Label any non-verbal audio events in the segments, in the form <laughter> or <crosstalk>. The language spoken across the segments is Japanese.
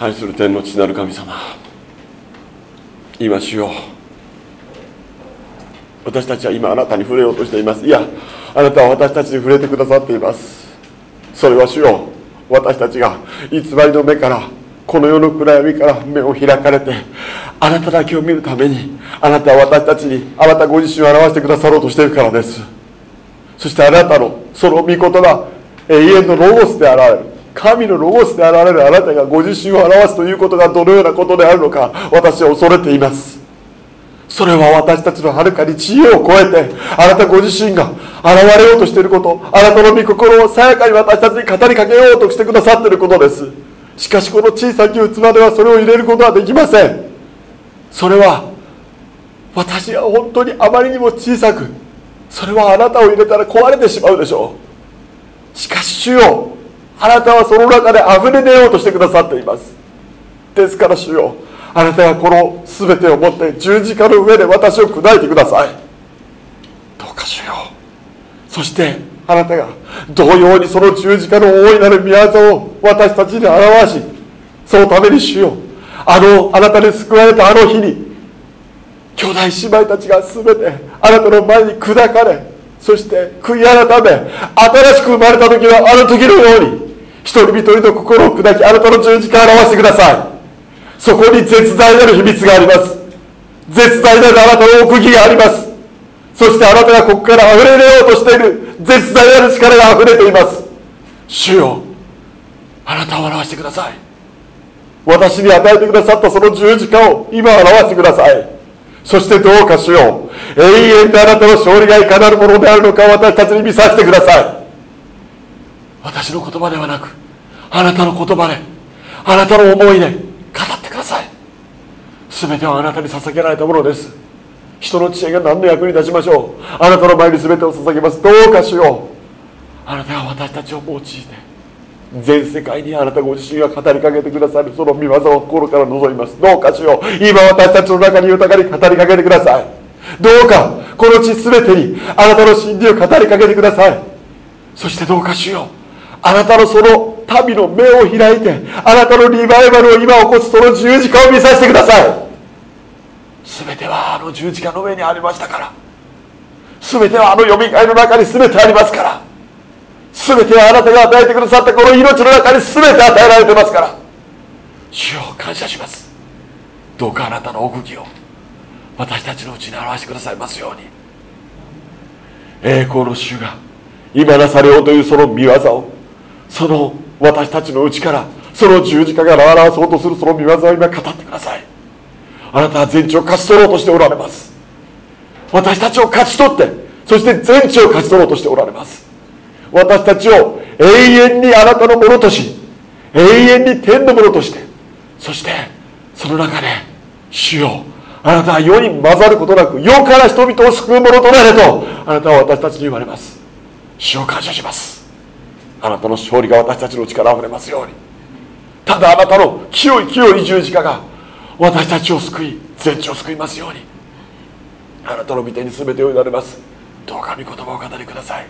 愛する天の父なる神様。今しよ。う私たちは今あなたに触れようとしています。いやあなたは私たちに触れてくださっています。それは主よ。私たちが偽りの目からこの世の暗闇から目を開かれてあなただけを見るためにあなたは私たちにあなたご自身を表してくださろうとしているからです。そしてあなたのその御言葉永遠のロゴスであられる。神のロゴスであられるあなたがご自身を表すということがどのようなことであるのか私は恐れています。それは私たちのはるかに知恵を超えてあなたご自身が現れようとしていることあなたの御心をさやかに私たちに語りかけようとしてくださっていることです。しかしこの小さき器ではそれを入れることはできません。それは私が本当にあまりにも小さくそれはあなたを入れたら壊れてしまうでしょう。しかし主よあなたはその中で溢れ出ようとしてくださっています。ですから主よあなたがこの全てをもって十字架の上で私を砕いてください。どうか主よそしてあなたが同様にその十字架の大いなる宮業を私たちに表しそのために主よあのあなたに救われたあの日に兄弟姉妹たちが全てあなたの前に砕かれそして悔い改め新しく生まれた時のあの時のように一人一人の心を砕きあなたの十字架を表してください。そこに絶大なる秘密があります。絶大なるあなたの奥義があります。そしてあなたがここから溢れ出ようとしている絶大なる力が溢れています。主よあなたを表してください。私に与えてくださったその十字架を今表してください。そしてどうかしよう永遠であなたの勝利がいかなるものであるのか私たちに見させてください。私の言葉ではなくあなたの言葉であなたの思いで語ってください。全てはあなたに捧げられたものです。人の知恵が何の役に立ちましょう。あなたの前に全てを捧げます。どうかしよう。あなたが私たちを用いて全世界にあなたご自身が語りかけてくださるその御業を心から望みます。どうかしよう。今私たちの中に豊かに語りかけてください。どうかこの地全てにあなたの真理を語りかけてください。そしてどうかしよう。あなたのその民の目を開いてあなたのリバイバルを今起こすその十字架を見させてください。全てはあの十字架の上にありましたから。全てはあの読み会の中に全てありますから。全てはあなたが与えてくださったこの命の中に全て与えられてますから。主を感謝します。どうかあなたの奥義を私たちのうちに表してくださいますように。栄光の主が今なされようというその見業をその私たちのうちからその十字架が表そうとするその見業を今語ってください。あなたは全地を勝ち取ろうとしておられます。私たちを勝ち取ってそして全地を勝ち取ろうとしておられます。私たちを永遠にあなたのものとし永遠に天のものとしてそしてその中で主よあなたは世に混ざることなく世から人々を救うものとなれとあなたは私たちに言われます。主を感謝します。あなたの勝利が私たちの力あふれますように。ただあなたの清い清い十字架が私たちを救い全地を救いますように。あなたの御手に全てを委ねます。どうか御言葉を語りください。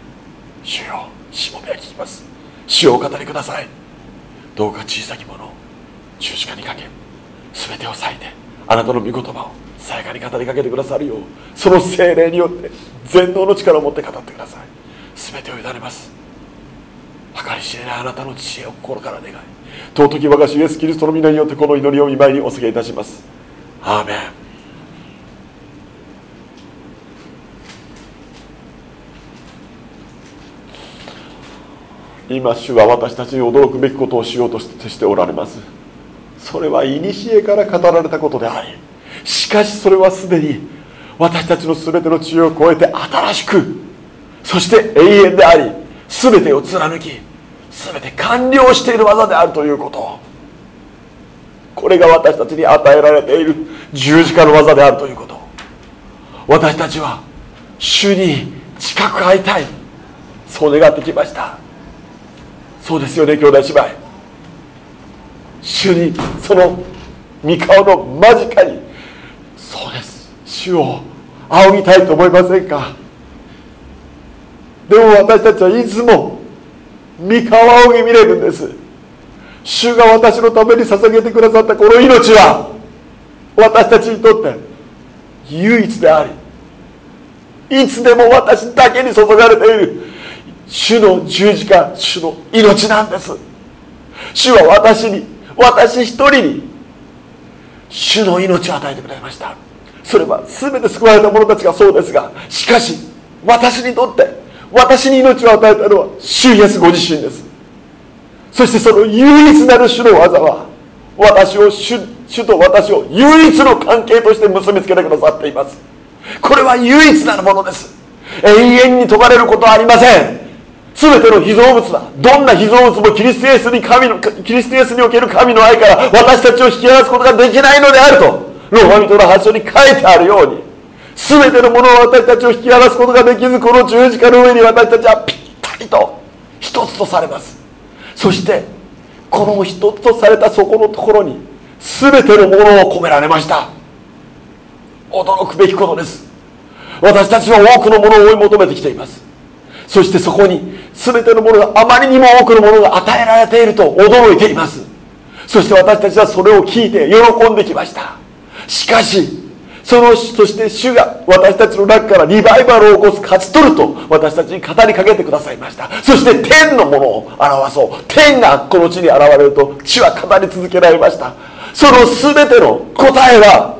主よしもべは聞きます。主をお語りください。どうか小さきものを十字架にかけ全てを裂いてあなたの御言葉をさやかに語りかけてくださるようその精霊によって全能の力を持って語ってください。全てを委ねます。計り知れないあなたの知恵を心から願い。尊き我が主イエスキリストの皆によってこの祈りを見舞いにお告げいたします。アーメン。今主は私たちに驚くべきことをしようとしておられます。それは古から語られたことでありしかしそれはすでに私たちの全ての知恵を超えて新しくそして永遠であり全てを貫き全て完了している技であるということ。これが私たちに与えられている十字架の技であるということ。私たちは主に近く会いたい。そう願ってきました。そうですよね兄弟姉妹。主にその御顔の間近に。そうです。主を仰ぎたいと思いませんか？でも私たちはいつも御顔仰ぎ見れるんです。主が私のために捧げてくださったこの命は私たちにとって唯一でありいつでも私だけに注がれている主の十字架主の命なんです。主は私に私一人に主の命を与えてくれました。それは全て救われた者たちがそうですがしかし私にとって私に命を与えたのは主イエスご自身です。そしてその唯一なる主の技は私を主主と私を唯一の関係として結びつけてくださっています。これは唯一なるものです。永遠に解かれることはありません。全ての被造物だ。どんな被造物もキリストイエスに神のキリストイエスにおける神の愛から私たちを引き離すことができないのであるとローマ人の発祥に書いてあるように全てのものを私たちを引き離すことができずこの十字架の上に私たちはぴったりと一つとされます。そしてこの一つとされたそこのところに全てのものを込められました。驚くべきことです。私たちは多くのものを追い求めてきています。そしてそこに全てのものがあまりにも多くのものが与えられていると驚いています。そして私たちはそれを聞いて喜んできました。しかしそのそして主が私たちの中からリバイバルを起こす勝ち取ると私たちに語りかけてくださいました。そして天のものを表そう。天がこの地に現れると地は語り続けられました。その全ての答えは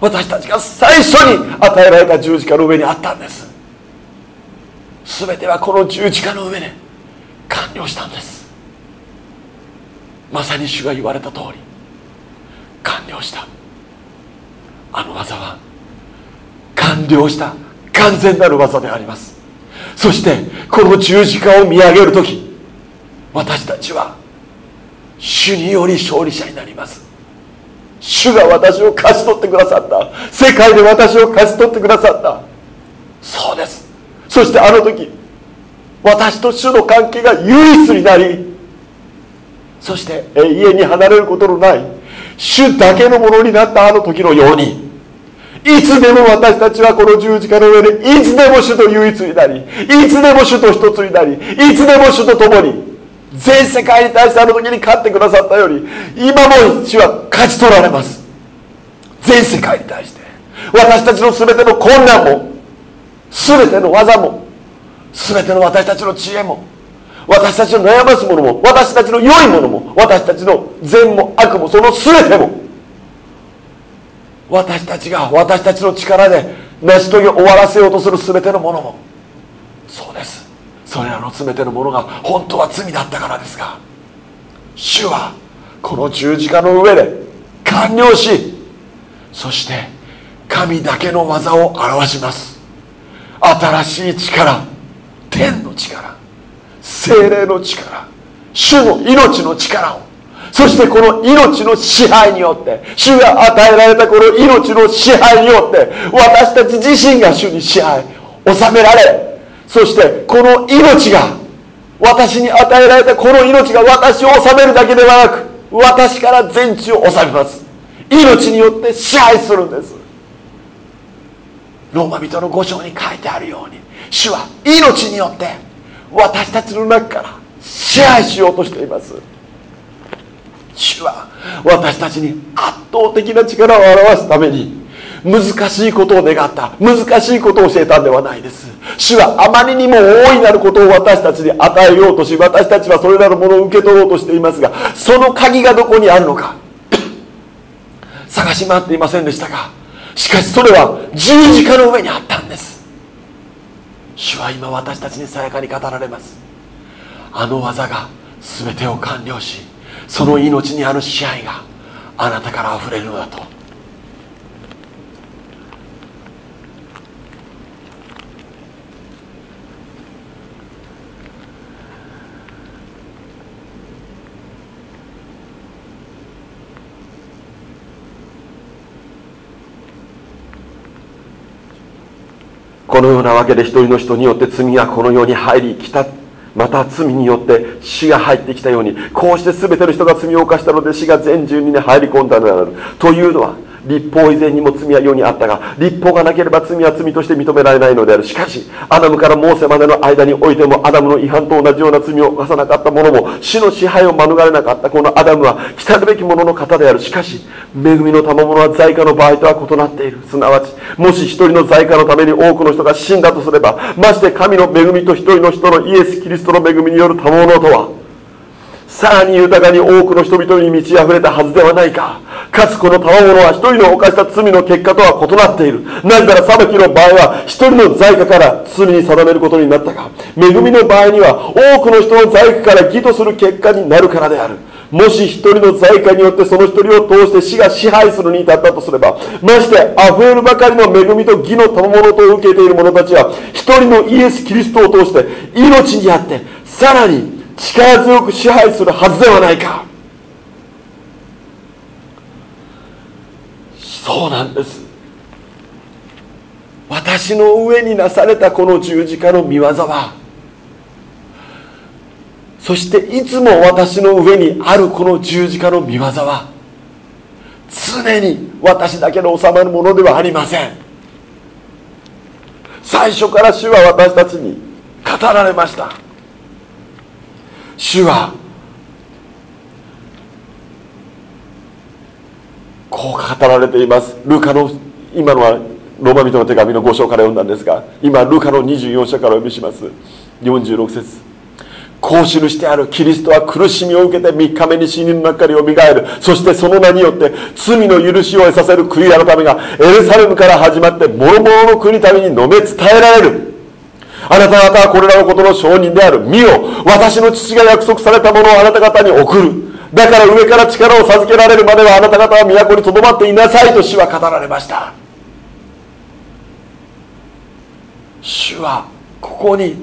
私たちが最初に与えられた十字架の上にあったんです。全てはこの十字架の上で完了したんです。まさに主が言われた通り完了した。あの技は完了した完全なる技であります。そしてこの十字架を見上げる時私たちは主により勝利者になります。主が私を勝ち取ってくださった。世界で私を勝ち取ってくださった。そうです。そしてあの時私と主の関係が唯一になりそして永遠に離れることのない主だけのものになったあの時のようにいつでも私たちはこの十字架の上でいつでも主と唯一になりいつでも主と一つになりいつでも主と共に全世界に対してあの時に勝ってくださったように今も主は勝ち取られます。全世界に対して。私たちの全ての困難も全ての技も全ての私たちの知恵も私たちの悩ますものも私たちの良いものも私たちの善も悪もその全ても私たちが私たちの力で成し遂げ終わらせようとする全てのものも。そうです。それらの全てのものが本当は罪だったからですが主はこの十字架の上で完了しそして神だけの技を表します。新しい力天の力精霊の力主の命の力を。そしてこの命の支配によって主が与えられたこの命の支配によって私たち自身が主に支配収められそしてこの命が私に与えられたこの命が私を治めるだけではなく私から全地を治めます。命によって支配するんです。ローマ人の5章に書いてあるように主は命によって私たちの中から支配しようとしています。主は私たちに圧倒的な力を表すために難しいことを願った難しいことを教えたんではないです。主はあまりにも大いなることを私たちに与えようとし私たちはそれらのものを受け取ろうとしていますがその鍵がどこにあるのか <coughs> 探し回っていませんでしたがしかしそれは十字架の上にあったんです。主は今私たちにさやかに語られます。あの技が全てを完了しその命にある支配があなたから溢れるのだと。このようなわけで一人の人によって罪がこの世に入り来たまた罪によって死が入ってきたようにこうして全ての人が罪を犯したので死が全住に、入り込んだのである。というのは立法以前にも罪は世にあったが立法がなければ罪は罪として認められないのである。しかしアダムからモーセまでの間においてもアダムの違反と同じような罪を犯さなかった者も死の支配を免れなかったこのアダムは来たるべき者の方である。しかし恵みの賜物は罪過の場合とは異なっている。すなわちもし一人の罪過のために多くの人が死んだとすればまして神の恵みと一人の人のイエス・キリストの恵みによる賜物とはさらに豊かに多くの人々に満ち溢れたはずではないか。かつこの賜物は一人の犯した罪の結果とは異なっている。なぜなら裁きの場合は一人の罪過から罪に定めることになったが恵みの場合には多くの人の罪過から義とする結果になるからである。もし一人の罪過によってその一人を通して死が支配するに至ったとすればまして溢れるばかりの恵みと義の賜物と受けている者たちは一人のイエス・キリストを通して命にあってさらに力強く支配するはずではないか。そうなんです。私の上になされたこの十字架の見業はそしていつも私の上にあるこの十字架の見業は常に私だけの収まるものではありません。最初から主は私たちに語られました。主はこう語られています。ルカの今のはローマ人の手紙の5章から読んだんですが今ルカの24章からお読みします。46節。こう記してあるキリストは苦しみを受けて3日目に死人の中からよみがえる。そしてその名によって罪の許しを得させる悔い改めがエルサレムから始まって諸々の国民に述べ伝えられる。あなた方はこれらのことの証人である。見よ私の父が約束されたものをあなた方に送る。だから上から力を授けられるまではあなた方は都にとどまっていなさいと主は語られました。主はここに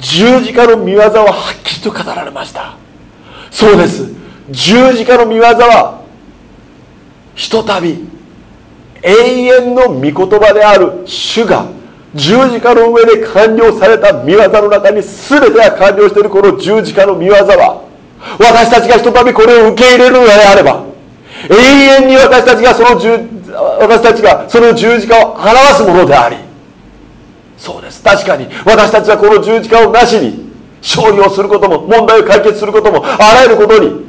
十字架の見業をはっきりと語られました。そうです。十字架の見業はひとたび永遠の御言葉である主が十字架の上で完了された見業の中に全てが完了しているこの十字架の見業は私たちがひとたびこれを受け入れるのであれば永遠に私たちがその十私たちがその十字架を表すものでありそうです。確かに私たちはこの十字架をなしに勝利をすることも問題を解決することもあらゆることに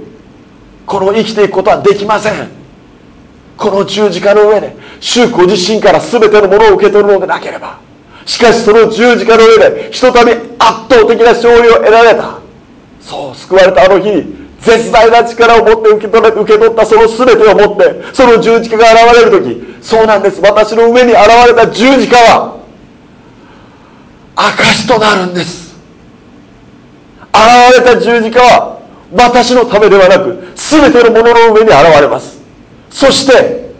この生きていくことはできません。この十字架の上で主ご自身から全てのものを受け取るのでなければしかしその十字架の上でひとたび圧倒的な勝利を得られた。そう救われたあの日絶大な力を持って受け取れ受け取ったその全てを持ってその十字架が現れる時そうなんです。私の上に現れた十字架は証となるんです。現れた十字架は私のためではなく全てのものの上に現れます。そして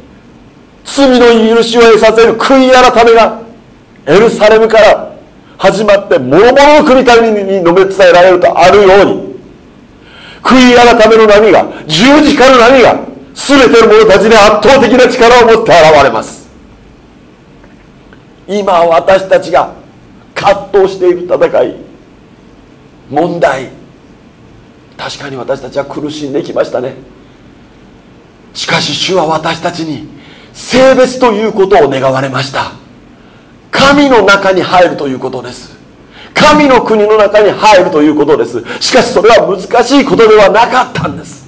罪の許しを得させる悔い改めがエルサレムから始まって諸々の国民に述べ伝えられるとあるように悔い改めの波が十字架の波が全ての者たちに圧倒的な力を持って現れます。今私たちが葛藤している戦い問題。確かに私たちは苦しんできましたね。しかし主は私たちに性別ということを願われました。神の中に入るということです。神の国の中に入るということです。しかしそれは難しいことではなかったんです。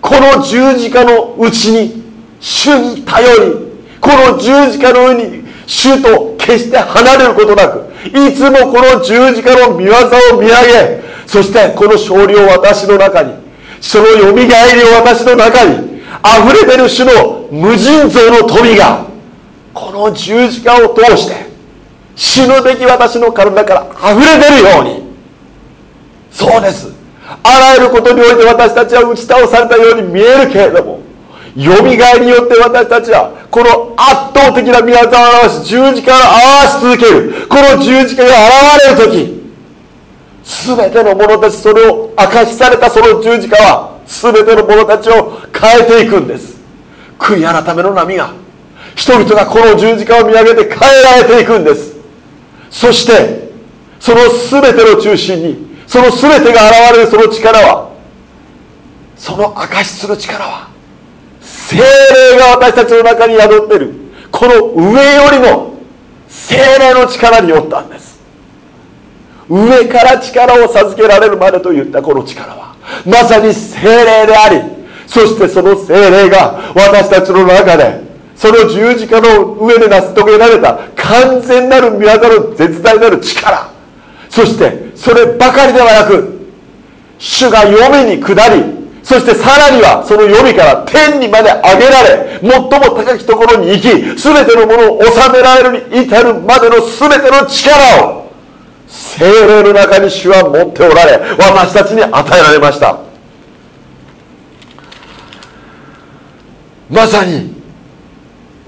この十字架のうちに主に頼りこの十字架の上に主と決して離れることなくいつもこの十字架の見業を見上げそしてこの勝利を私の中にそのよみがえりを私の中に溢れてる主の無尽蔵の富がこの十字架を通して死ぬべき私の体から溢れ出るように。そうです。あらゆることにおいて私たちは打ち倒されたように見えるけれどもよみがえりによって私たちはこの圧倒的な宮沢を表し十字架を表し続ける。この十字架が現れる時全ての者たちそれを明かしされたその十字架は全ての者たちを変えていくんです。悔い改めの波が人々がこの十字架を見上げて変えられていくんです。そしてその全ての中心にその全てが現れるその力はその証しする力は精霊が私たちの中に宿ってるこの上よりも精霊の力によったんです。上から力を授けられるまでといったこの力はまさに精霊でありそしてその精霊が私たちの中でその十字架の上で成し遂げられた完全なる宮業の絶大なる力。そしてそればかりではなく主が読みに下りそしてさらにはその読みから天にまで上げられ最も高きところに行き全てのものを収められるに至るまでの全ての力を精霊の中に主は持っておられ私たちに与えられました。まさに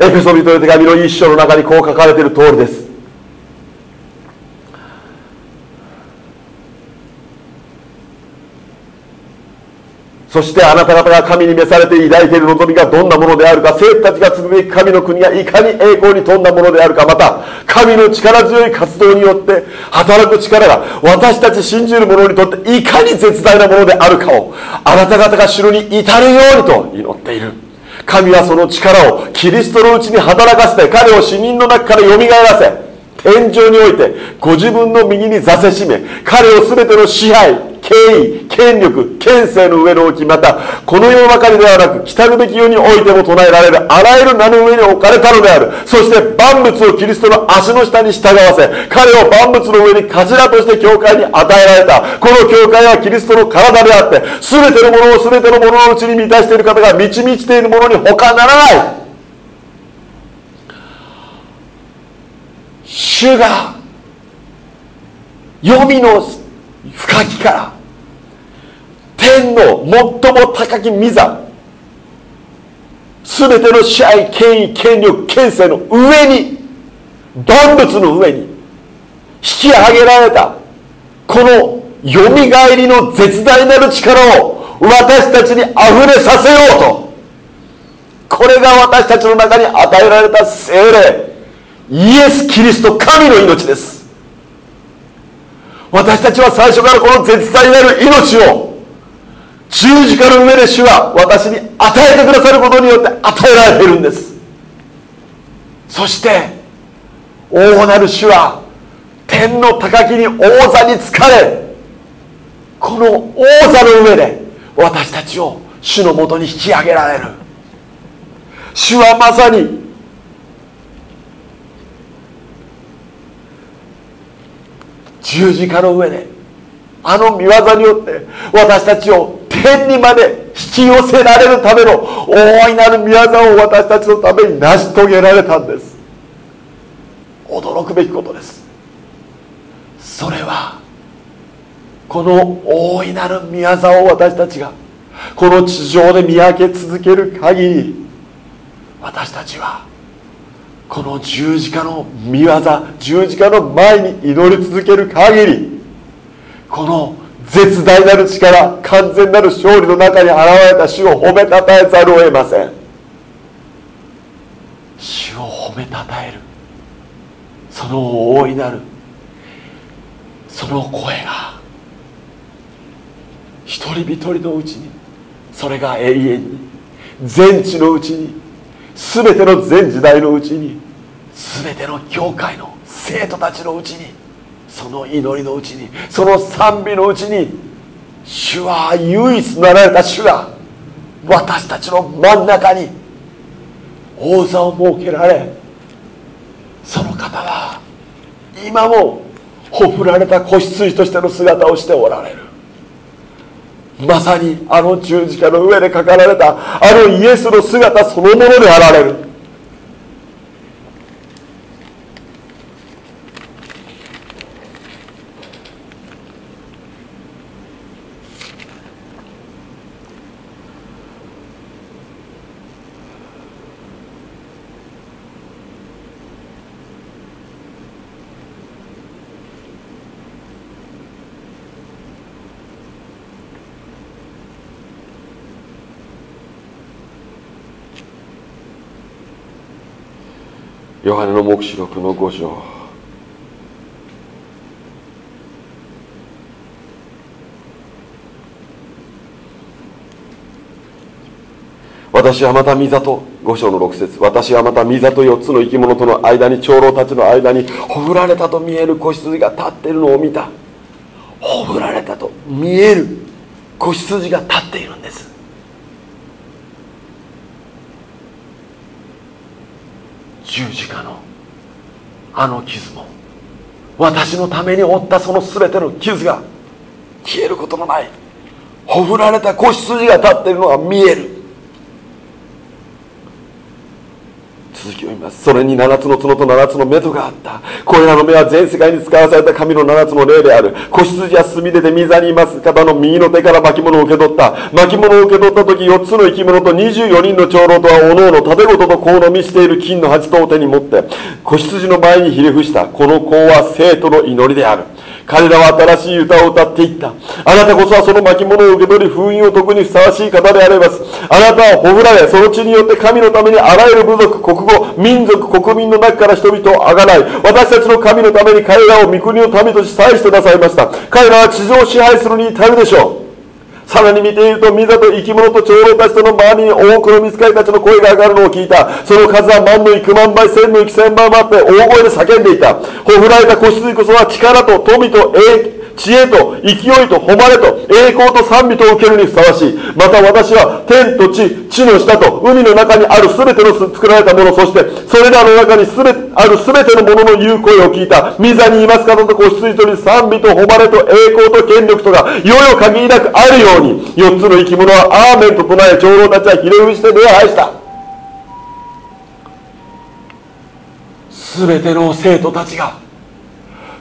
エペソビトの手紙の一章の中にこう書かれている通りです。そしてあなた方が神に召されて抱いている望みがどんなものであるか生徒たちが継ぐべき神の国がいかに栄光に富んだものであるかまた神の力強い活動によって働く力が私たち信じる者にとっていかに絶大なものであるかをあなた方が城に至るようにと祈っている。神はその力をキリストのうちに働かせて彼を死人の中からよみがえらせ天井においてご自分の右に座せしめ彼を全ての支配権威権力権勢の上の置きまたこの世ばかりではなく来たるべき世においても唱えられるあらゆる名の上に置かれたのである。そして万物をキリストの足の下に従わせ彼を万物の上に頭として教会に与えられた。この教会はキリストの体であって全てのものを全てのもののうちに満たしている方が満ち満ちているものに他ならない。主が黄泉の深きから天の最も高き御座全ての支配権威権力権勢の上に万物の上に引き上げられたこのよみがえりの絶大なる力を私たちにあふれさせようとこれが私たちの中に与えられた精霊イエス・キリスト神の命です。私たちは最初からこの絶大なる命を十字架の上で主は私に与えてくださることによって与えられているんです。そして王なる主は天の高きに王座に疲れこの王座の上で私たちを主のもとに引き上げられる。主はまさに十字架の上であの見業によって私たちを天にまで引き寄せられるための大いなる見業を私たちのために成し遂げられたんです。驚くべきことです。それはこの大いなる見業を私たちがこの地上で見分け続ける限り私たちはこの十字架の見業十字架の前に祈り続ける限りこの絶大なる力完全なる勝利の中に現れた主を褒めたたえざるを得ません。主を褒めたたえる。その大いなるその声が一人一人のうちにそれが永遠に全地のうちに全ての全時代のうちに全ての教会の生徒たちのうちにその祈りのうちにその賛美のうちに主は唯一なられた主が私たちの真ん中に王座を設けられその方は今もほふられた子羊としての姿をしておられる。まさにあの十字架の上で書かれたあのイエスの姿そのものであられる。ヨハネの黙示録の5章私はまた御里五章の6節私はまた御里4つの生き物との間に長老たちの間にほふられたと見える子羊が立っているのを見たほふられたと見える子羊が立っているんです十字架のあの傷も私のために負ったその全ての傷が消えることのないほふられた子羊が立っているのが見える。続きを見ます。それに7つの角と7つの目とがあった。これらの目は全世界に使わされた神の7つの霊である。子羊は墨出で御座にいます方の右の手から巻物を受け取った。巻物を受け取った時4つの生き物と24人の長老とはおのおの盾事とこうのみしている金の鉢とを手に持って子羊の前にひれ伏した。この子は生徒の祈りである。彼らは新しい歌を歌っていった。あなたこそはその巻物を受け取り封印を解くにふさわしい方であります。あなたはほぐられその地によって神のためにあらゆる部族国語民族国民の中から人々をあがない。私たちの神のために彼らを御国の民として祭してなさいました。彼らは地上を支配するに至るでしょう。さらに見ていると、ミザと生き物と長老たちとの周りに多くの見つかりたちの声が上がるのを聞いた。その数は万の幾万倍、千の幾千倍もあって大声で叫んでいた。ほふられた子羊こそは力と富と栄知恵と勢いと誉れと栄光と賛美と受けるにふさわしい。また私は天と地地の下と海の中にある全ての作られたものそしてそれらの中にすべある全てのものの言う声を聞いた。御座にいます方と子羊とに賛美と誉れと栄光と権力とが世々限りなくあるように。4つの生き物はアーメンと唱え長老たちはひれ伏して礼拝した。全ての生徒たちが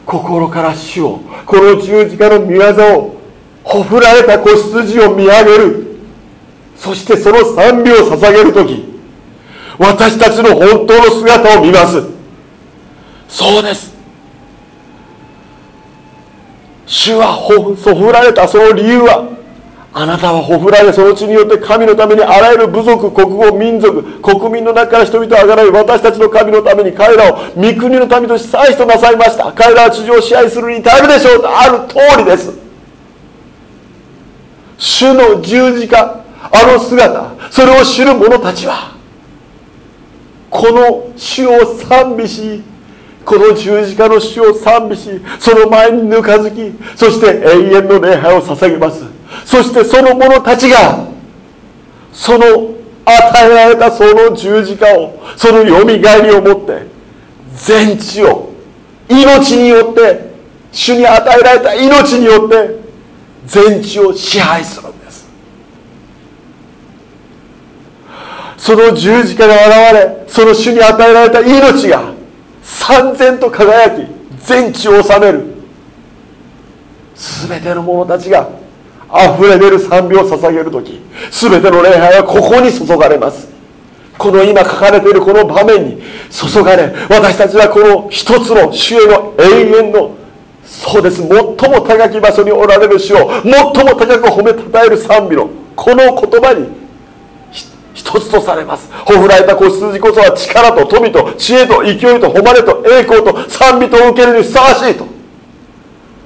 心から主をこの十字架の御業をほふられた子羊を見上げる。そしてその賛美を捧げる時私たちの本当の姿を見ます。そうです。主はほふられたその理由はあなたはほふられその地によって神のためにあらゆる部族国語民族国民の中から人々をあがらい私たちの神のために彼らを御国の民として祭司となさいました。彼らは地上を支配するに至るでしょうとある通りです。主の十字架あの姿それを知る者たちはこの主を賛美しこの十字架の主を賛美しその前にぬかずきそして永遠の礼拝を捧げます。そしてその者たちがその与えられたその十字架をそのよみがえりをもって全地を命によって主に与えられた命によって全地を支配するんです。その十字架が現れその主に与えられた命が三千と輝き全地を治める。全ての者たちが溢れ出る賛美を捧げる時全ての礼拝はここに注がれます。この今書かれているこの場面に注がれ私たちはこの一つの主への永遠のそうです。最も高き場所におられる主を最も高く褒めたたえる賛美のこの言葉に一つとされます。ほふられた子羊こそは力と富と知恵と勢いと誉れと栄光と賛美と受けるにふさわしいと。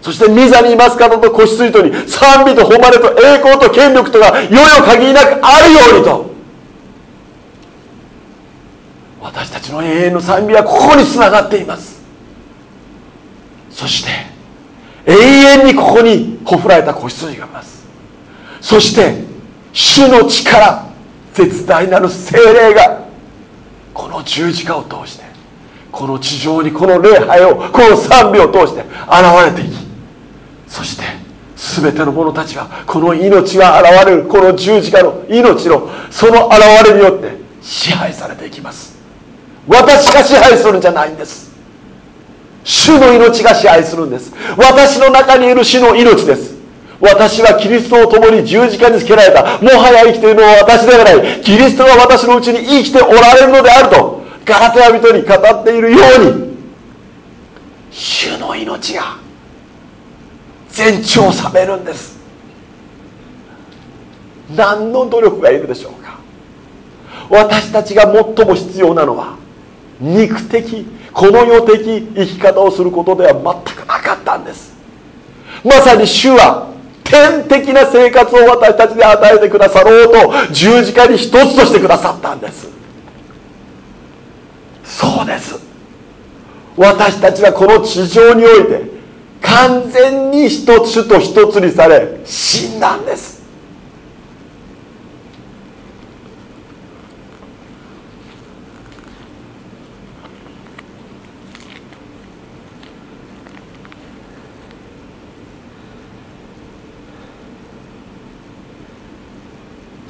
そして御座にいます方と子羊とに賛美と誉れと栄光と権力とが世々限りなくあるようにと。私たちの永遠の賛美はここにつながっています。そして永遠にここにほふられた子羊がいます。そして主の力絶大なる精霊がこの十字架を通してこの地上にこの礼拝をこの賛美を通して現れていきそして全ての者たちはこの命が現れるこの十字架の命のその現れによって支配されていきます。私が支配するんじゃないんです。主の命が支配するんです。私の中にいる主の命です。私はキリストを共に十字架につけられたもはや生きているのは私ではない。キリストが私のうちに生きておられるのであるとガラテヤ人に語っているように主の命が全地を治めるんです。何の努力がいるでしょうか。私たちが最も必要なのは肉的この世的生き方をすることでは全くなかったんです。まさに主は天的な生活を私たちに与えてくださろうと十字架に一つとしてくださったんです。そうです。私たちはこの地上において完全に一つと一つにされ死んだんです。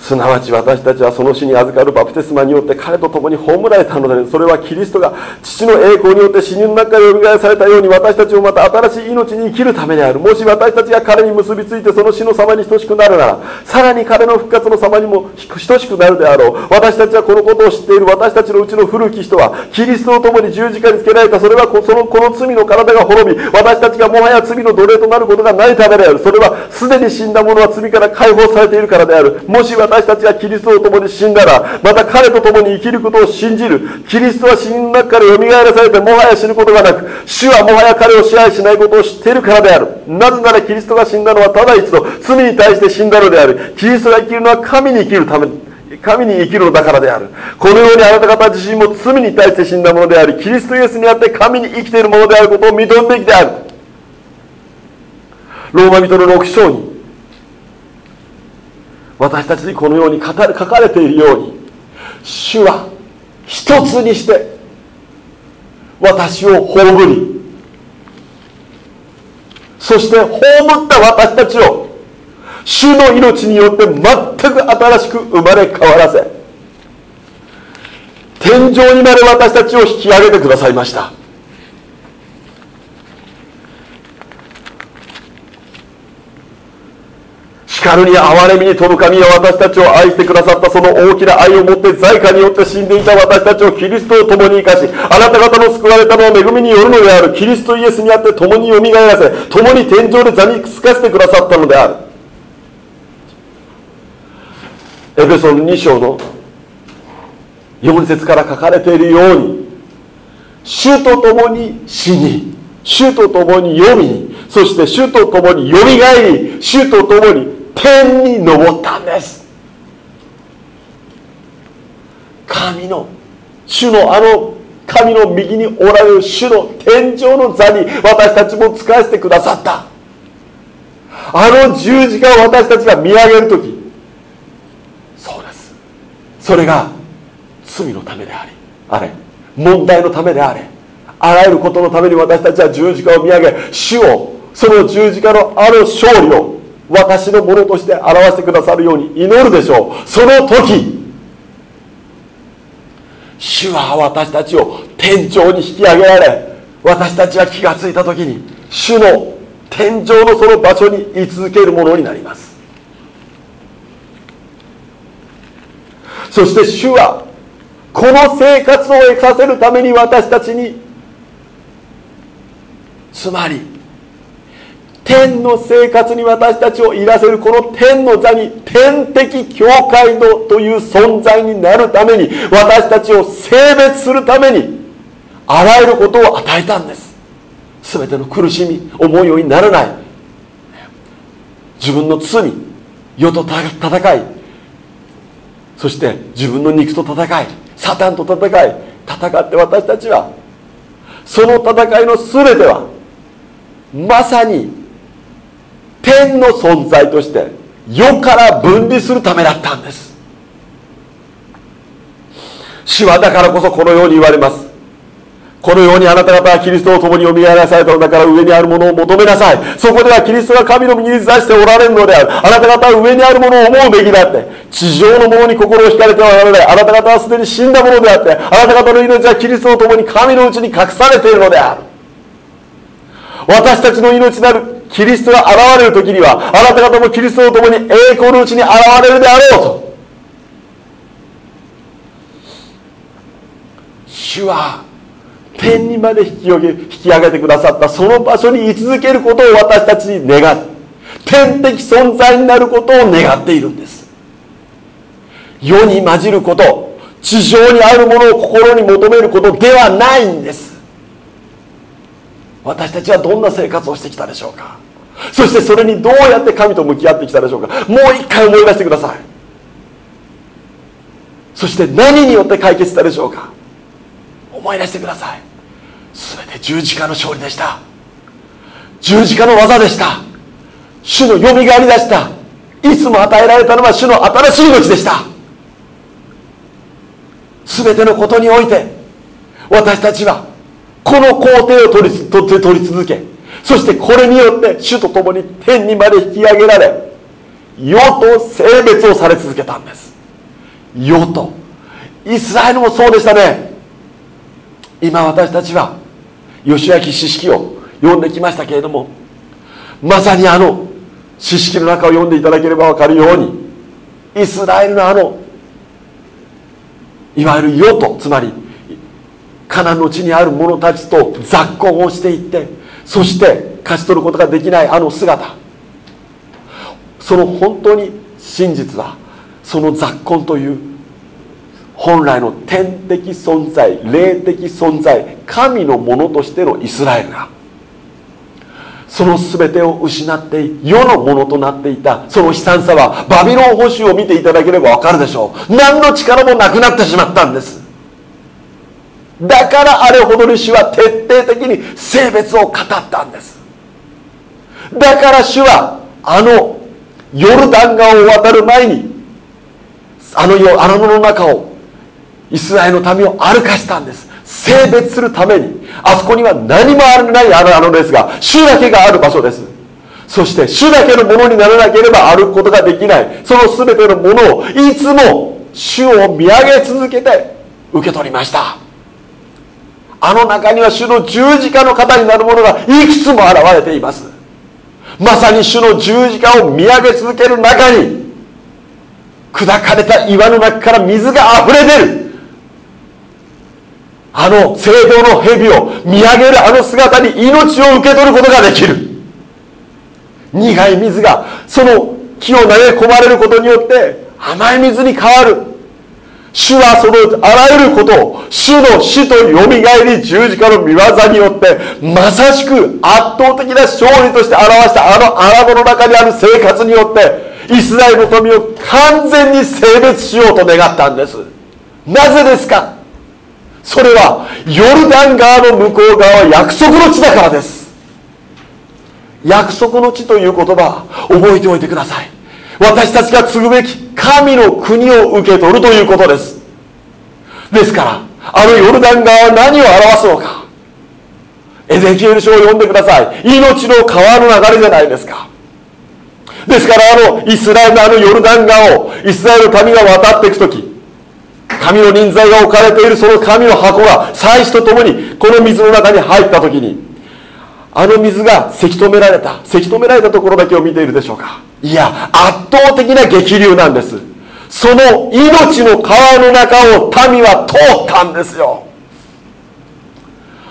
すなわち私たちはその死に預かるバプテスマによって彼と共に葬られたのでそれはキリストが父の栄光によって死人の中からされたように私たちもまた新しい命に生きるためである。もし私たちが彼に結びついてその死の様に等しくなるならさらに彼の復活の様にも等しくなるであろう。私たちはこのことを知っている。私たちのうちの古き人はキリストと共に十字架につけられたそれはそのこの罪の体が滅び私たちがもはや罪の奴隷となることがないためである。それはすでに死んだ者は罪から解放されているからである。もし私私たちがキリストと共に死んだらまた彼と共に生きることを信じる。キリストは死人の中からよみがえらされてもはや死ぬことがなく主はもはや彼を支配しないことを知っているからである。なぜならキリストが死んだのはただ一度罪に対して死んだのである。キリストが生きるのは神に生きるために神に生きるのだからである。このようにあなた方自身も罪に対して死んだものでありキリストイエスにあって神に生きているものであることを認めるべきである。ローマ人の6章に私たちにこのように語る書かれているように主は一つにして私を葬りそして葬った私たちを主の命によって全く新しく生まれ変わらせ天井にまで私たちを引き上げてくださいました。光に憐れみに富む神は私たちを愛してくださったその大きな愛をもって在家によって死んでいた私たちをキリストと共に生かしあなた方の救われたのは恵みによるのである。キリストイエスにあって共によみがえらせ共に天井で座につかせてくださったのである。エペソン2章の4節から書かれているように主と共に死に主と共に読みにそして主と共によみがえり主と共に天に昇ったんです。神の主のあの神の右におられる主の天井の座に私たちも使わせてくださった。あの十字架を私たちが見上げる時そうです。それが罪のためでありあれ問題のためであれあらゆることのために私たちは十字架を見上げ主をその十字架のある勝利を私のものとして表してくださるように祈るでしょう。その時主は私たちを天井に引き上げられ私たちは気がついた時に主の天井のその場所に居続けるものになります。そして主はこの生活を得させるために私たちにつまり天の生活に私たちをいらせるこの天の座に天的教会のという存在になるために私たちを性別するためにあらゆることを与えたんです。全ての苦しみ思うようにならない。自分の罪世と戦いそして自分の肉と戦いサタンと戦い戦って私たちはその戦いの全てはまさに天の存在として世から分離するためだったんです。主はだからこそこのように言われます。このようにあなた方はキリストを共によみがえらされたのだから上にあるものを求めなさい。そこではキリストが神の身に座しておられるのである。あなた方は上にあるものを思うべきだって地上のものに心を惹かれてはならないあなた方はすでに死んだものであってあなた方の命はキリストと共に神のうちに隠されているのである。私たちの命なるキリストが現れる時にはあなた方もキリストと共に栄光のうちに現れるであろうと。主は天にまで引き上げ引き上げてくださった。その場所に居続けることを私たちに願う天的存在になることを願っているんです。世に混じること地上にあるものを心に求めることではないんです。私たちはどんな生活をしてきたでしょうか？そしてそれにどうやって神と向き合ってきたでしょうか？もう一回思い出してください。そして何によって解決したでしょうか？思い出してください。全て十字架の勝利でした。十字架の技でした。主のよみがえりだした。いつも与えられたのは主の新しい命でした。全てのことにおいて私たちはこの工程を取り取り続けそしてこれによって主と共に天にまで引き上げられ世と性別をされ続けたんです。世と。イスラエルもそうでしたね。今私たちは義明四式を読んできましたけれどもまさにあの四式の中を読んでいただければ分かるようにイスラエルのあのいわゆる世とつまりカナの地にある者たちと雑婚をしていってそして勝ち取ることができないあの姿。その本当に真実はその雑婚という本来の天的存在霊的存在神のものとしてのイスラエルがその全てを失って世のものとなっていたその悲惨さはバビロン保守を見ていただければわかるでしょう。何の力もなくなってしまったんです。だからあれほどに主は徹底的に性別を語ったんです。だから主はあのヨルダン川を渡る前にあの荒野の中をイスラエルの民を歩かしたんです。性別するために。あそこには何もあるないあるあのですが主だけがある場所です。そして主だけのものにならなければ歩くことができない。その全てのものをいつも主を見上げ続けて受け取りました。あの中には主の十字架の方になるものがいくつも現れています。まさに主の十字架を見上げ続ける中に砕かれた岩の中から水が溢れ出る。あの聖堂の蛇を見上げるあの姿に命を受け取ることができる。苦い水がその木を投げ込まれることによって甘い水に変わる。主はそのあらゆることを主の死とよみがえり十字架の御業によってまさしく圧倒的な勝利として表したあの荒野の中にある生活によってイスラエルの民を完全に性別しようと願ったんです。なぜですか？それはヨルダン川の向こう側は約束の地だからです。約束の地という言葉覚えておいてください。私たちが継ぐべき神の国を受け取るということです。ですからあのヨルダン川は何を表すのか。エゼキエル書を読んでください。命の川の流れじゃないですか。ですからあのイスラエルのあのヨルダン川をイスラエルの民が渡っていく時神の臨在が置かれているその神の箱が祭司とともにこの水の中に入った時にあの水がせき止められたせき止められたところだけを見ているでしょうか。いや圧倒的な激流なんです。その命の川の中を民は通ったんですよ。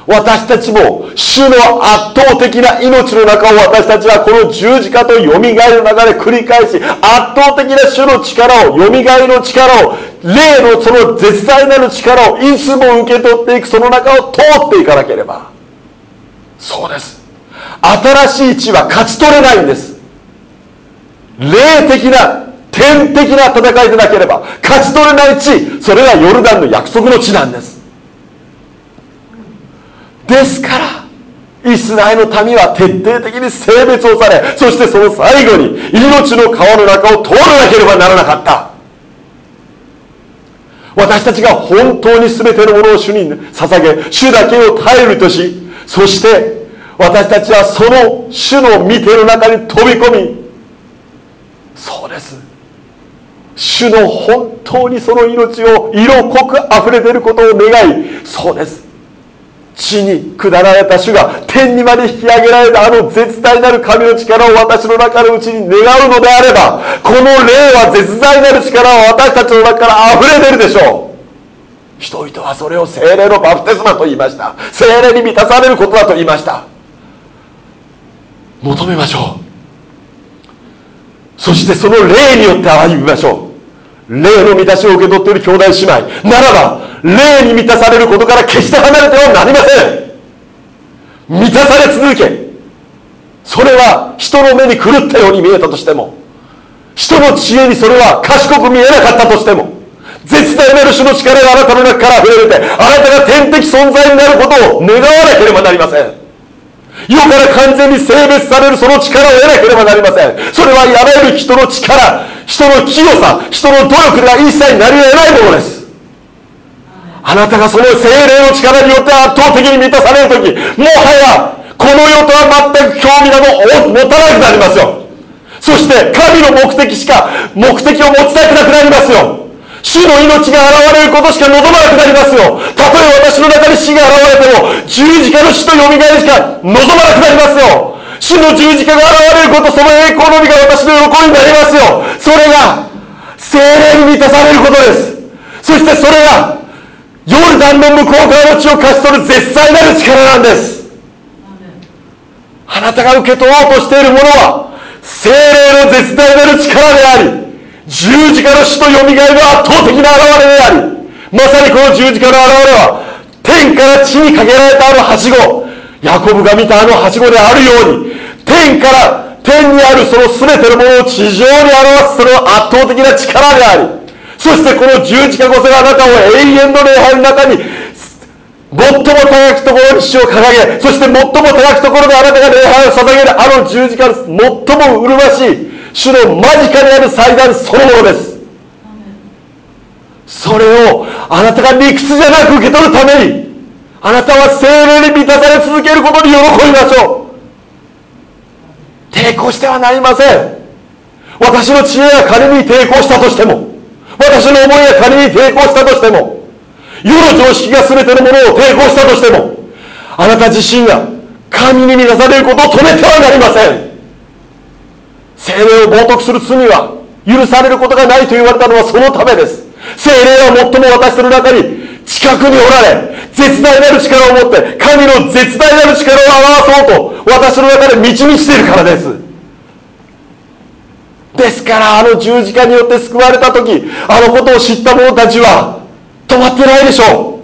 私たちも主の圧倒的な命の中を私たちはこの十字架とよみがえる中で繰り返し圧倒的な主の力をよみがえりの力を霊のその絶大なる力をいつも受け取っていくその中を通っていかなければ。そうです。新しい地は勝ち取れないんです。霊的な天的な戦いでなければ勝ち取れない地それがヨルダンの約束の地なんです。ですからイスラエルの民は徹底的に性別をされそしてその最後に命の川の中を通らなければならなかった。私たちが本当に全てのものを主に捧げ主だけを頼りとしそして私たちはその主の御手の中に飛び込みそうです。主の本当にその命を色濃く溢れていることを願いそうです。地に下られた主が天にまで引き上げられたあの絶大なる神の力を私の中のうちに願うのであればこの霊は絶大なる力を私たちの中から溢れてるでしょう。人々はそれを精霊のバプテスマと言いました。精霊に満たされることだと言いました。求めましょう。そしてその霊によって歩みましょう。霊の満たしを受け取っている兄弟姉妹。ならば霊に満たされることから決して離れてはなりません。満たされ続け。それは人の目に狂ったように見えたとしても人の知恵にそれは賢く見えなかったとしても絶大なる主の力があなたの中から溢れてあなたが天的存在になることを願わなければなりません。世から完全に性別されるその力を得なければなりません。それはあらゆる人の力人の清さ人の努力では一切なり得ないものです。あなたがその精霊の力によって圧倒的に満たされる時もはやこの世とは全く興味など持たなくなりますよ。そして神の目的しか目的を持ちたくなくなりますよ。主の命が現れることしか望まなくなりますよ。たとえ私の中に死が現れても十字架の死とよみがえりしか望まなくなりますよ。主の十字架が現れることその栄光のみが私の喜びになりますよ。それが精霊に満たされることです。そしてそれがヨルダンの向こう側の地を勝ち取る絶大なる力なんです。あなたが受け取ろうとしているものは精霊の絶大なる力であり十字架の死とよみがえりの圧倒的な現れでありまさにこの十字架の現れは天から地にかけられたあのはしごヤコブが見たあのはしごであるように天から天にあるその全てのものを地上に表すその圧倒的な力でありそしてこの十字架こそがあなたを永遠の礼拝の中に最も高きところに死を掲げそして最も高きところであなたが礼拝を捧げるあの十字架の最も麗しい主の間近にある祭壇そのものです。それをあなたが理屈じゃなく受け取るためにあなたは精霊に満たされ続けることに喜びましょう。抵抗してはなりません。私の知恵が仮に抵抗したとしても私の思いが仮に抵抗したとしても世の常識が全てのものを抵抗したとしてもあなた自身が神に満たされることを止めてはなりません。精霊を冒涜する罪は許されることがないと言われたのはそのためです。精霊は最も私の中に近くにおられ絶大なる力を持って神の絶大なる力を表そうと私の中で満ち満ちているからです。ですからあの十字架によって救われた時あのことを知った者たちは止まってないでしょう。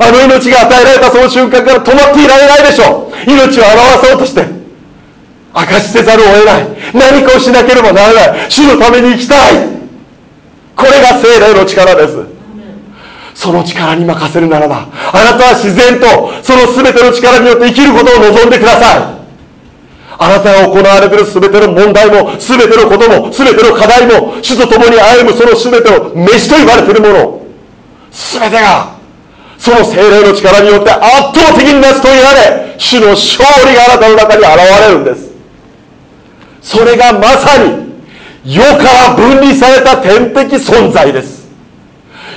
あの命が与えられたその瞬間から止まっていられないでしょう。命を表そうとして明かしせざるを得ない。何かをしなければならない。主のために生きたい。これが精霊の力です。その力に任せるならばあなたは自然とその全ての力によって生きることを望んでください。あなたが行われている全ての問題も全てのことも全ての課題も主と共に歩むその全てを飯と言われているもの。全てがその精霊の力によって圧倒的になすと言われ主の勝利があなたの中に現れるんです。それがまさに世から分離された天的存在です。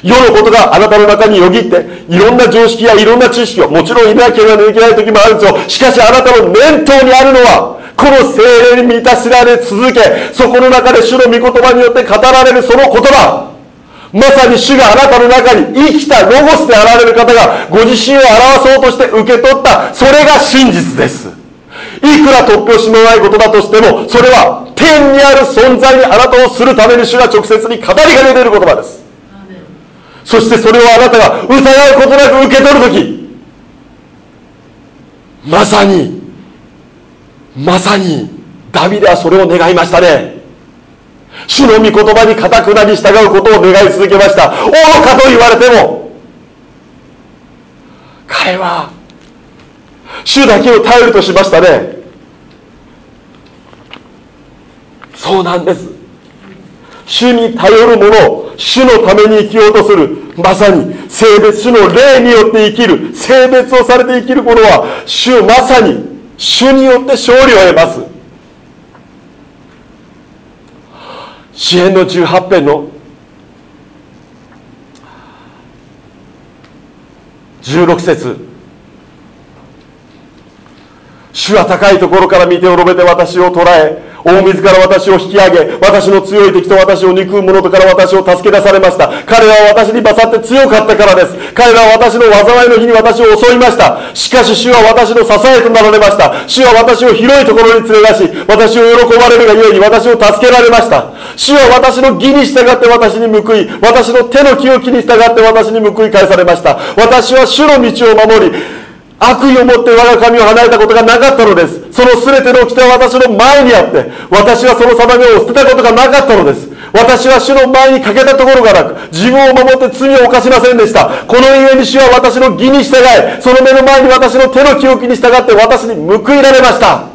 世のことがあなたの中によぎっていろんな常識やいろんな知識をもちろん入れなければいけない時もあるんですよ。しかしあなたの念頭にあるのはこの精霊に満たしられ続けそこの中で主の御言葉によって語られるその言葉。まさに主があなたの中に生きたロゴスであられる方がご自身を表そうとして受け取ったそれが真実です。いくら突拍子もないことだとしてもそれは天にある存在にあなたをするために主が直接に語りかけている言葉です。そしてそれをあなたが疑うことなく受け取るときまさにまさにダビデはそれを願いましたね。主の御言葉にかたくなに従うことを願い続けました。愚かと言われても彼は主だけを頼るとしましたね。そうなんです。主に頼る者主のために生きようとする。まさに性別主の霊によって生きる。性別をされて生きる者は主まさに主によって勝利を得ます。支援の18編の16節。主は高いところから見ておろべて私を捕らえ大水から私を引き上げ私の強い敵と私を憎む者とから私を助け出されました。彼らは私に勝って強かったからです。彼らは私の災いの日に私を襲いました。しかし主は私の支えとなられました。主は私を広いところに連れ出し私を喜ばれるがゆえに私を助けられました。主は私の義に従って私に報い私の手の清きに従って私に報い返されました。私は主の道を守り悪意を持って我が神を離れたことがなかったのです。その全ての掟は私の前にあって私はその定めを捨てたことがなかったのです。私は主の前にかけたところがなく自分を守って罪を犯しませんでした。このゆえに主は私の義に従いその目の前に私の手の記憶に従って私に報いられました。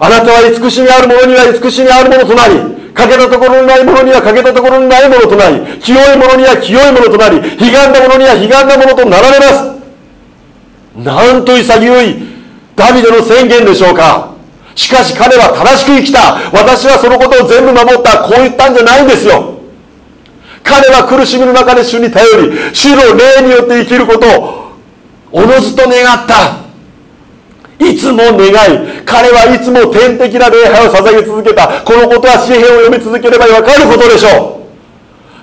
あなたは慈しみある者には慈しみある者となりかけたところにないものにはかけたところにないものとなり清いものには清いものとなり悲願なものには悲願なものとなられます。なんと潔いダビデの宣言でしょうか。しかし彼は正しく生きた。私はそのことを全部守った。こう言ったんじゃないんですよ。彼は苦しみの中で主に頼り主の霊によって生きることをおのずと願った。いつも願い彼はいつも天的な礼拝を捧げ続けた。このことは詩篇を読み続ければ分かることでしょう。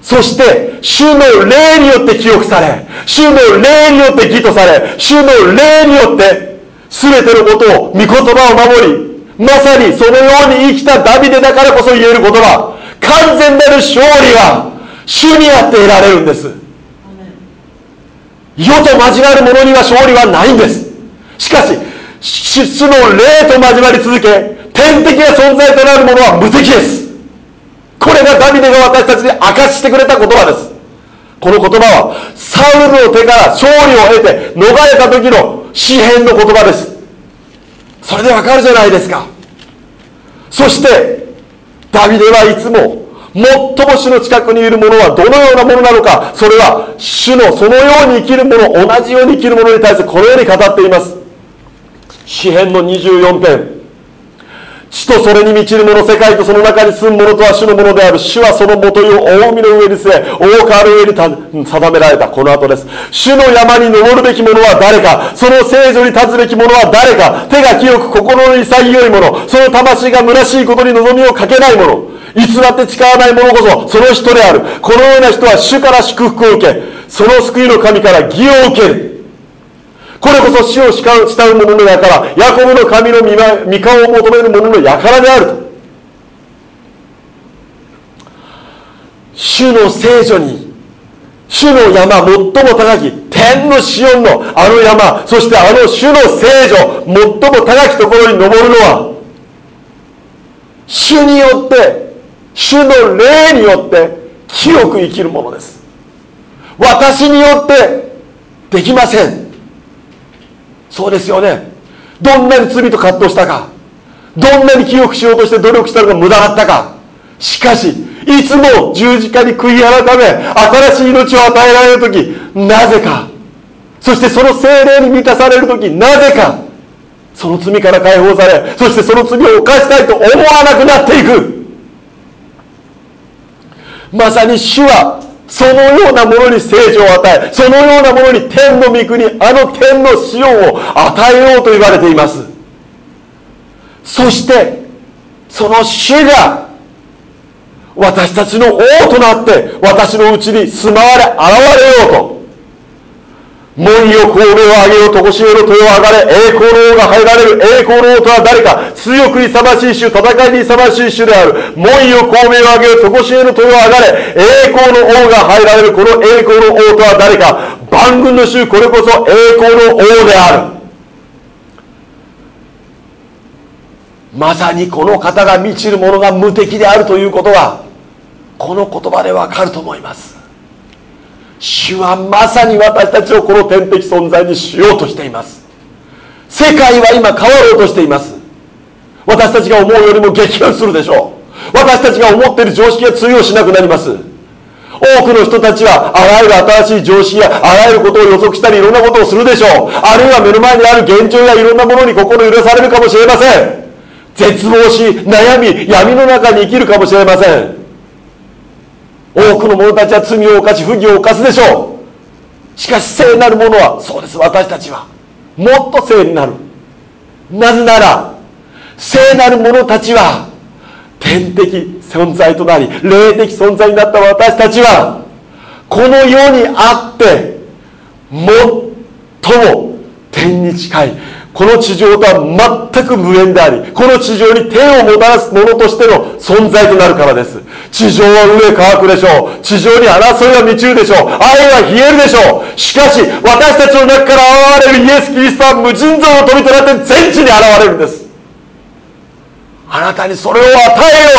そして主の霊によって記憶され主の霊によって義とされ主の霊によって全てのことを御言葉を守りまさにそのように生きたダビデだからこそ言える言葉完全なる勝利は主にあって得られるんです。世と交わる者には勝利はないんです。しかし主の霊と交わり続け天的な存在となるものは無敵です。これがダビデが私たちに明かしてくれた言葉です。この言葉はサウルの手から勝利を得て逃れた時の詩篇の言葉です。それでわかるじゃないですか。そしてダビデはいつも最も主の近くにいる者はどのようなものなのか。それは主のそのように生きる者同じように生きる者に対してこのように語っています。詩篇の24編。地とそれに満ちる者世界とその中に住む者とは主のものである。主はそのもとを大海の上に据え大川の上に定められた。この後です。主の山に登るべき者は誰か。その聖女に立つべき者は誰か。手が清く心に潔い者その魂が虚しいことに望みをかけない者偽って誓わない者こそその人である。このような人は主から祝福を受けその救いの神から義を受ける。これこそ死を慕う者の輩ヤコブの神の御顔を求める者の輩であると。主の聖女に主の山最も高き天のシオンのあの山そしてあの主の聖女最も高きところに登るのは主によって主の霊によって清く生きるものです。私によってできません。そうですよね。どんなに罪と葛藤したか。どんなに清くしようとして努力したのが無駄だったか。しかしいつも十字架に悔い改め新しい命を与えられる時なぜか。そしてその精霊に満たされる時なぜか。その罪から解放されそしてその罪を犯したいと思わなくなっていく。まさに主はそのようなものに聖書を与えそのようなものに天の御国あの天の塩を与えようと言われています。そしてその主が私たちの王となって私のうちに住まわれ現れようと。門よ神戸を上げよとこしえの豊を上がれ栄光の王が入られる。栄光の王とは誰か。強く勇ましい主戦いに勇ましい主である。門よ神戸を上げよとこしえの豊を上がれ。栄光の王が入られる。この栄光の王とは誰か。万軍の主これこそ栄光の王である。まさにこの方が満ちるものが無敵であるということはこの言葉でわかると思います。主はまさに私たちをこの天的存在にしようとしています。世界は今変わろうとしています。私たちが思うよりも激変するでしょう。私たちが思っている常識が通用しなくなります。多くの人たちはあらゆる新しい常識やあらゆることを予測したりいろんなことをするでしょう。あるいは目の前にある現状やいろんなものに心揺らされるかもしれません。絶望し悩み闇の中に生きるかもしれません。多くの者たちは罪を犯し不義を犯すでしょう。しかし聖なる者はそうです。私たちはもっと聖になる。なぜなら聖なる者たちは天的存在となり霊的存在になった私たちはこの世にあって最も天に近いこの地上とは全く無縁でありこの地上に天をもたらすものとしての存在となるからです。地上は上乾くでしょう。地上に争いは満ちるでしょう。愛は冷えるでしょう。しかし私たちの中から現れるイエス・キリストは無尽蔵の富となって全地に現れるんです。あなたにそれを与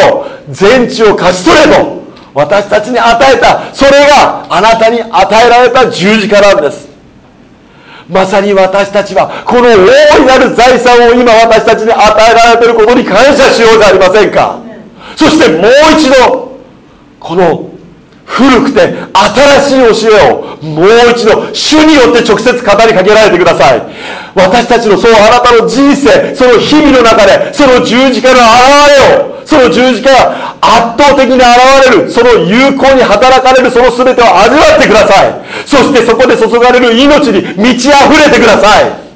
えよう。全地を勝ち取れと。私たちに与えた。それがあなたに与えられた十字架なんです。まさに私たちはこの大いなる財産を今私たちに与えられていることに感謝しようじゃありませんか。そしてもう一度この古くて新しい教えをもう一度主によって直接語りかけられてください。私たちのそうあなたの人生その日々の中でその十字架の現れをその十字架が圧倒的に現れるその有効に働かれるその全てを味わってください。そしてそこで注がれる命に満ち溢れてください。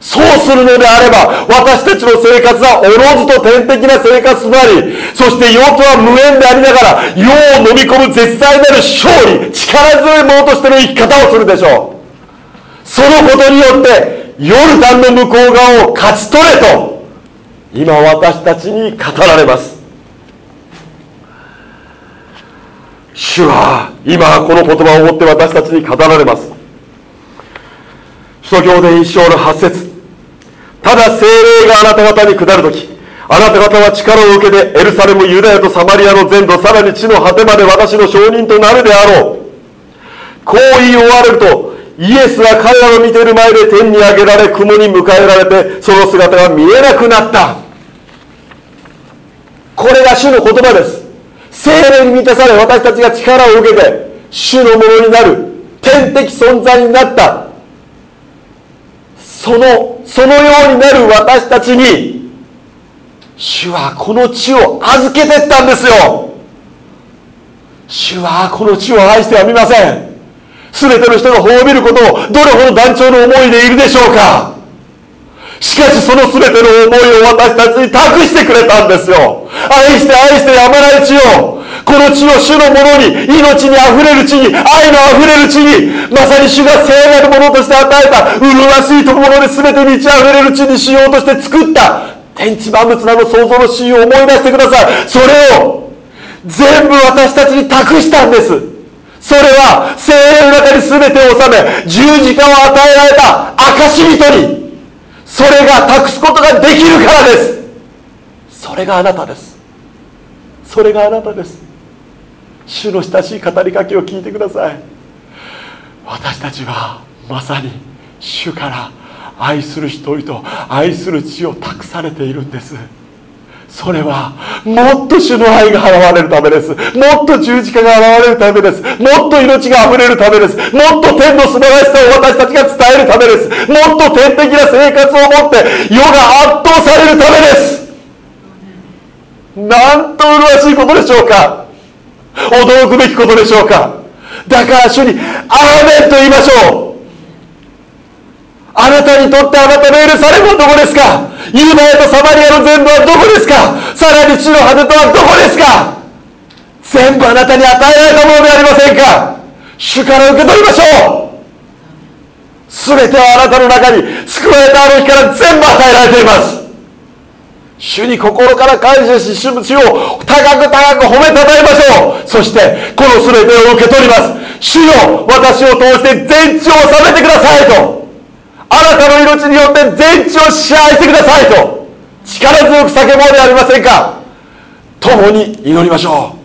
そうするのであれば私たちの生活はおのずと天的な生活となりそして世とは無縁でありながら世を飲み込む絶大なる勝利力強いものとしての生き方をするでしょう。そのことによってヨルダンの向こう側を勝ち取れと今私たちに語られます。主は今この言葉をもって私たちに語られます。使徒行伝一章の8節ただ精霊があなた方に下るとき、あなた方は力を受けてエルサレム、ユダヤとサマリアの全土、さらに地の果てまで私の証人となるであろう。こう言い終われると、イエスは彼らの見ている前で天に上げられ、雲に迎えられて、その姿が見えなくなった。これが主の言葉です。精霊に満たされ、私たちが力を受けて、主のものになる、天的存在になった。そのそのようになる私たちに主はこの地を預けてったんですよ。主はこの地を愛してはみません。全ての人が滅びることをどれほど団長の思いでいるでしょうか。しかしその全ての思いを私たちに託してくれたんですよ。愛して愛してやまない地を。この地を主のものに命にあふれる地に愛のあふれる地にまさに主が聖なるものとして与えた麗しいところで全て満ち溢れる地にしようとして作った天地万物など創造のシーンを思い出してください。それを全部私たちに託したんです。それは精霊の中に全てを収め十字架を与えられた証人にそれが託すことができるからです。それがあなたです。それがあなたです。主の親しい語りかけを聞いてください。私たちはまさに主から愛する人々愛する血を託されているんです。それはもっと主の愛が現れるためです。もっと十字架が現れるためです。もっと命が溢れるためです。もっと天の素晴らしさを私たちが伝えるためです。もっと天的な生活をもって世が圧倒されるためです。なんと麗しいことでしょうか。驚くべきことでしょうか。だから主に「アーメン」と言いましょう。あなたにとってあなたのエルサレムはどこですか？ユダヤとサマリアの全部はどこですか？さらに地の果てとはどこですか？全部あなたに与えられたものではありませんか？主から受け取りましょう。全てはあなたの中に救われたあの日から全部与えられています。主に心から感謝し主を高く高く褒めたたえましょう。そしてこの全てを受け取ります。主よ私を通して全地を治めてくださいと。あなたの命によって全地を支配してくださいと。力強く叫ぼうではありませんか。共に祈りましょう。